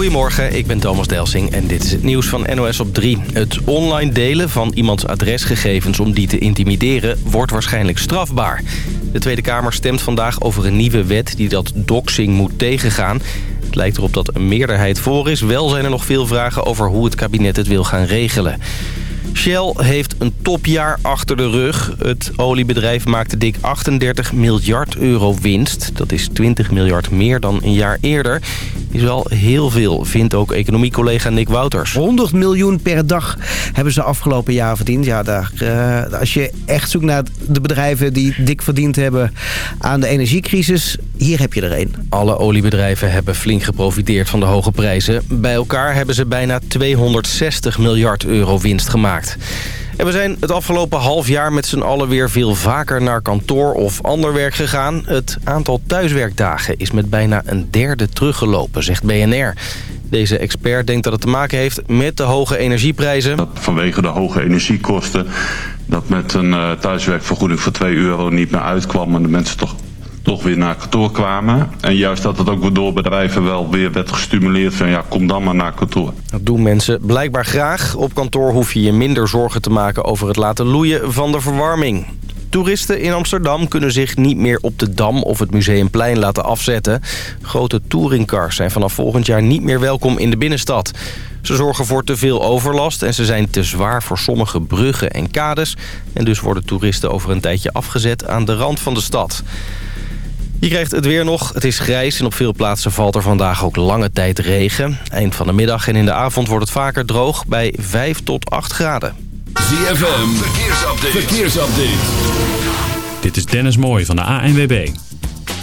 Goedemorgen, ik ben Thomas Delsing en dit is het nieuws van NOS op 3. Het online delen van iemands adresgegevens om die te intimideren wordt waarschijnlijk strafbaar. De Tweede Kamer stemt vandaag over een nieuwe wet die dat doxing moet tegengaan. Het lijkt erop dat een meerderheid voor is. Wel zijn er nog veel vragen over hoe het kabinet het wil gaan regelen. Shell heeft een topjaar achter de rug. Het oliebedrijf maakte dik 38 miljard euro winst. Dat is 20 miljard meer dan een jaar eerder. Is wel heel veel, vindt ook economiecollega Nick Wouters. 100 miljoen per dag hebben ze afgelopen jaar verdiend. Ja, daar, uh, als je echt zoekt naar de bedrijven die dik verdiend hebben aan de energiecrisis... hier heb je er een. Alle oliebedrijven hebben flink geprofiteerd van de hoge prijzen. Bij elkaar hebben ze bijna 260 miljard euro winst gemaakt. En we zijn het afgelopen half jaar met z'n allen weer veel vaker naar kantoor of ander werk gegaan. Het aantal thuiswerkdagen is met bijna een derde teruggelopen, zegt BNR. Deze expert denkt dat het te maken heeft met de hoge energieprijzen. Dat vanwege de hoge energiekosten dat met een uh, thuiswerkvergoeding voor 2 euro niet meer uitkwam... en de mensen toch toch weer naar kantoor kwamen. En juist dat het ook door bedrijven wel weer werd gestimuleerd van ja, kom dan maar naar kantoor. Dat doen mensen blijkbaar graag. Op kantoor hoef je je minder zorgen te maken over het laten loeien van de verwarming. Toeristen in Amsterdam kunnen zich niet meer op de Dam of het Museumplein laten afzetten. Grote touringcars zijn vanaf volgend jaar niet meer welkom in de binnenstad. Ze zorgen voor te veel overlast en ze zijn te zwaar voor sommige bruggen en kades. En dus worden toeristen over een tijdje afgezet aan de rand van de stad. Je krijgt het weer nog. Het is grijs en op veel plaatsen valt er vandaag ook lange tijd regen. Eind van de middag en in de avond wordt het vaker droog bij 5 tot 8 graden. ZFM, verkeersupdate. verkeersupdate. Dit is Dennis Mooij van de ANWB.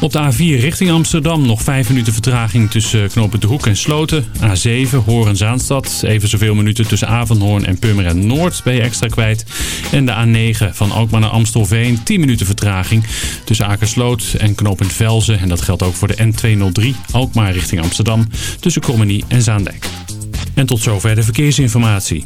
Op de A4 richting Amsterdam nog 5 minuten vertraging tussen knopen De Hoek en Sloten. A7 Horen-Zaanstad. Even zoveel minuten tussen Avonhoorn en Purmerend Noord ben je extra kwijt. En de A9 van Alkmaar naar Amstelveen. 10 minuten vertraging tussen Akersloot en knooppunt Velzen. En dat geldt ook voor de N203 Alkmaar richting Amsterdam. Tussen Krommenie en Zaandijk. En tot zover de verkeersinformatie.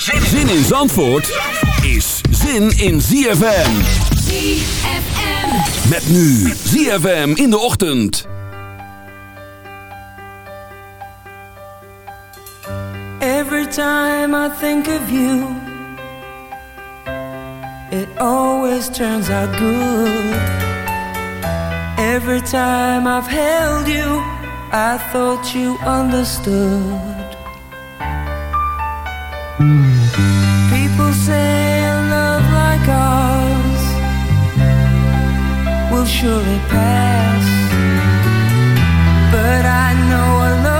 Zin in Zandvoort is zin in ZFM. ZFM. Met nu ZFM in de ochtend. Every time I think of you It always turns out good Every time I've held you I thought you understood People say a love like ours will surely pass. But I know a love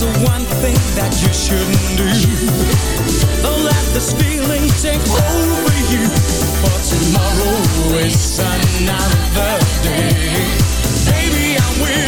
There's one thing that you shouldn't do. Don't let this feeling take over you. For tomorrow is another day. Baby, I'm will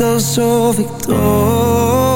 alsof ik droom.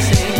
Rising,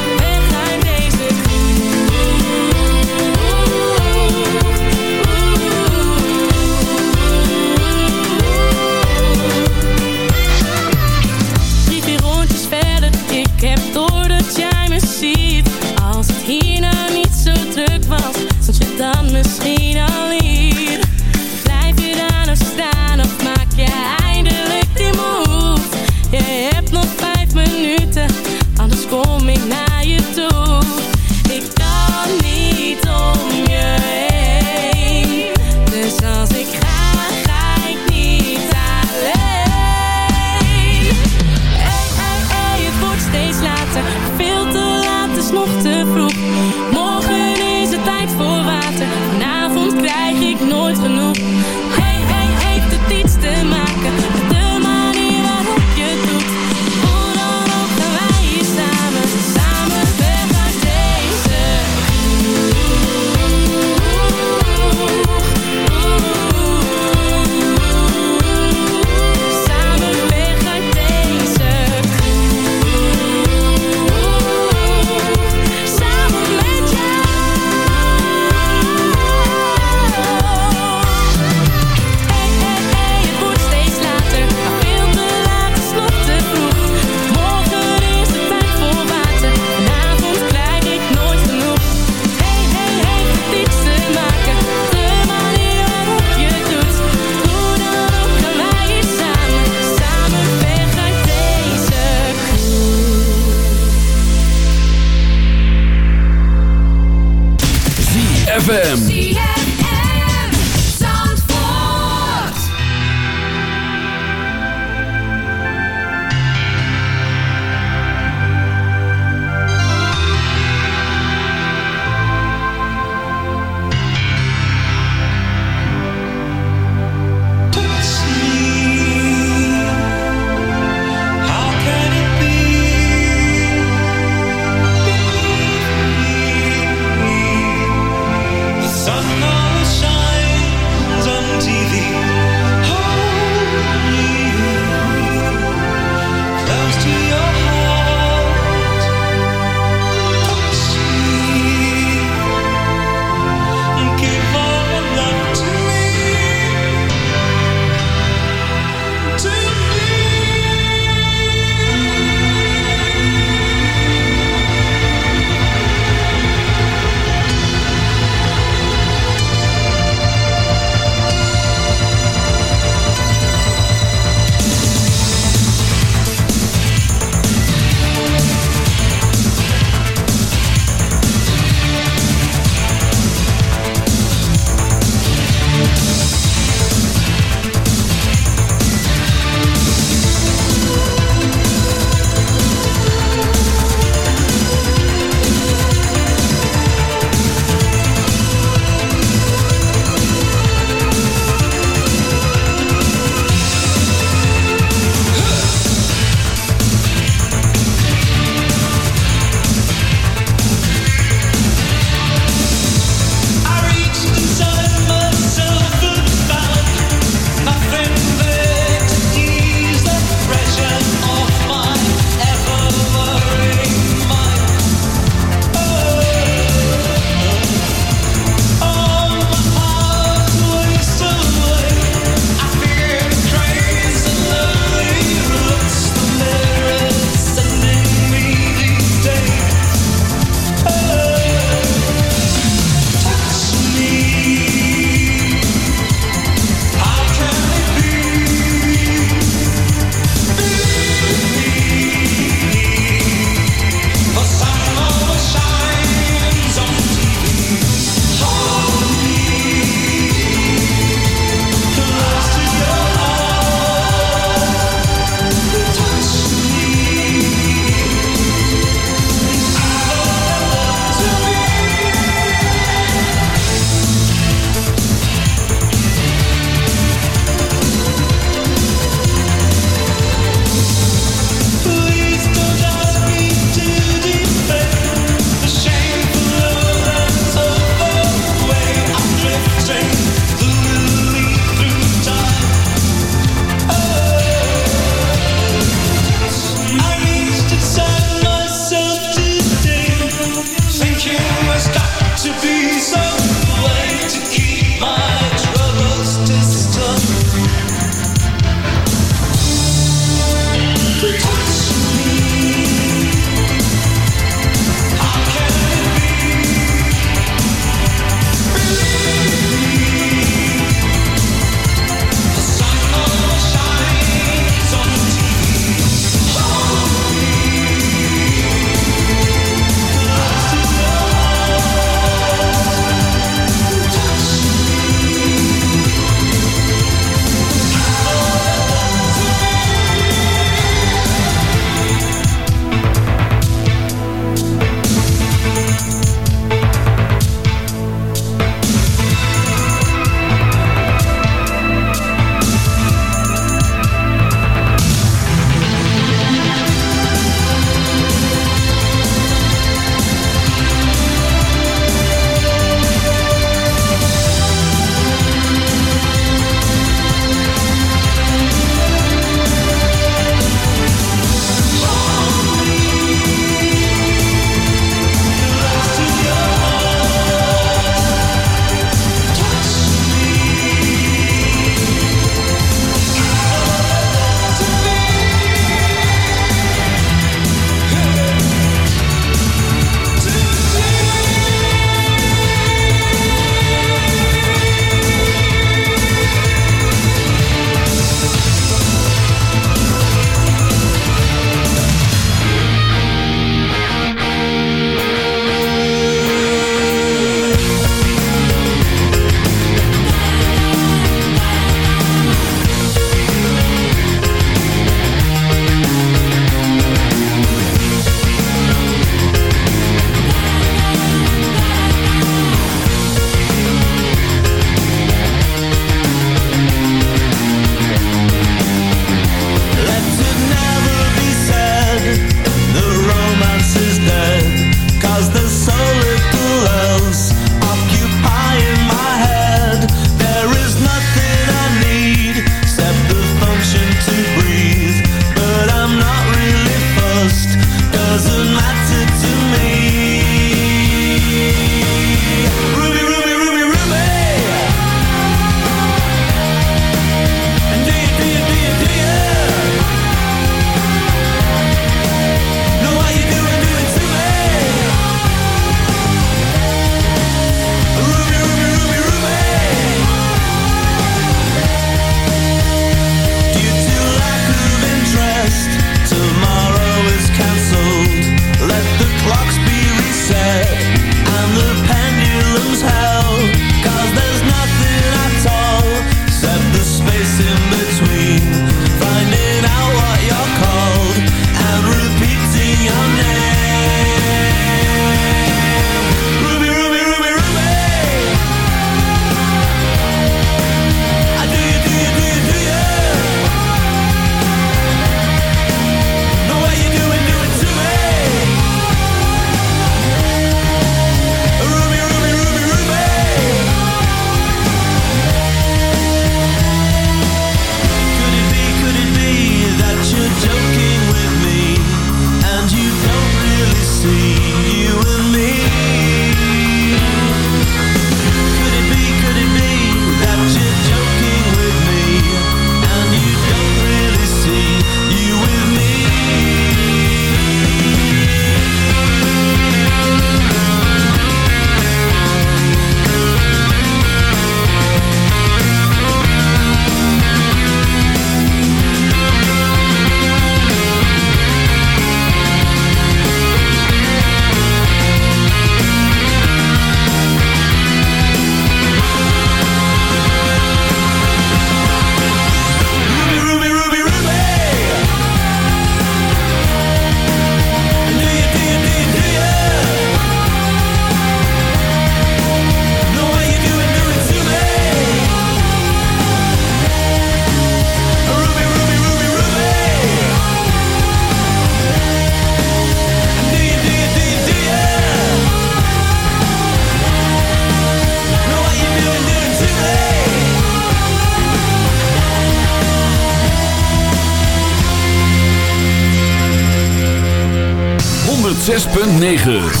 9.